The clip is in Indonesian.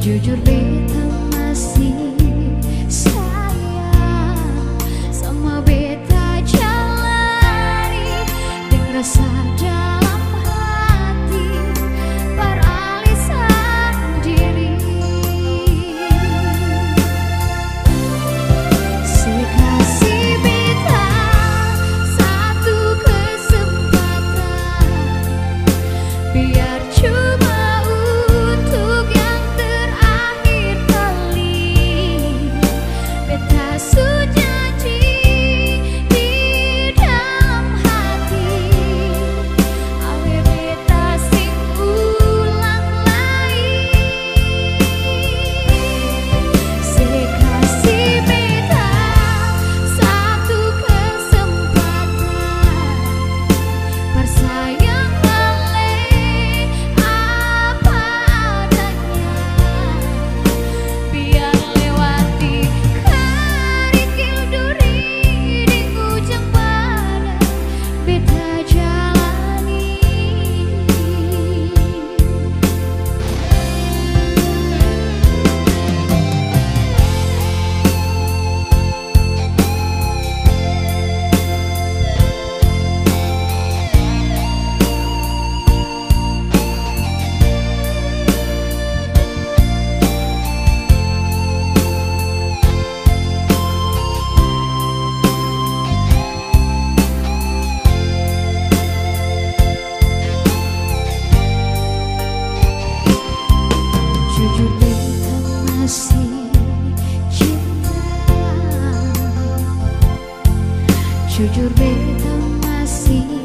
jujur beta masih sayang sama beta jalani dengan rasa Jujur beta masih